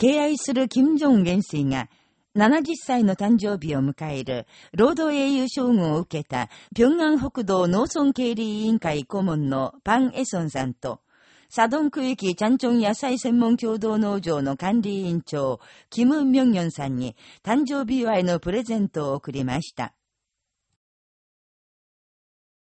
敬愛する金正恩元帥が、70歳の誕生日を迎える、労働英雄将軍を受けた、平安北道農村経理委員会顧問のパン・エソンさんと、サドン区域チャンチョン野菜専門共同農場の管理委員長、キム・ミョンヨンさんに誕生日祝いのプレゼントを贈りました。